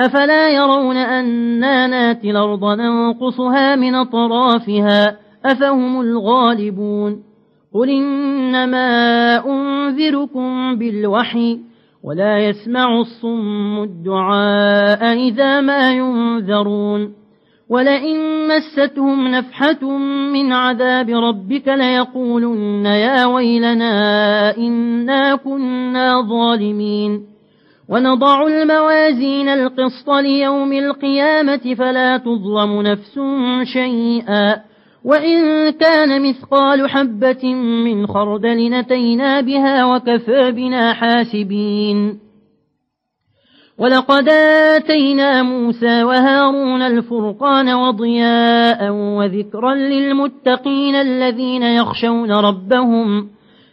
أفلا يرون أنا ناتي الأرض ننقصها من طرافها أفهم الغالبون. قل إنما أنذركم بالوحي ولا يسمع الصم الدعاء إذا ما ينذرون. ولئن مستهم نفحة من عذاب ربك ليقولن يا ويلنا إنا كنا ظالمين. ونضع الموازين القسط ليوم القيامة فلا تظلم نفس شيئا. وإن كان مثقال حبة من خردل نتينا بها وكفى بنا حاسبين. ولقد آتينا موسى وهارون الفرقان وضياء وذكرا للمتقين الذين يخشون ربهم.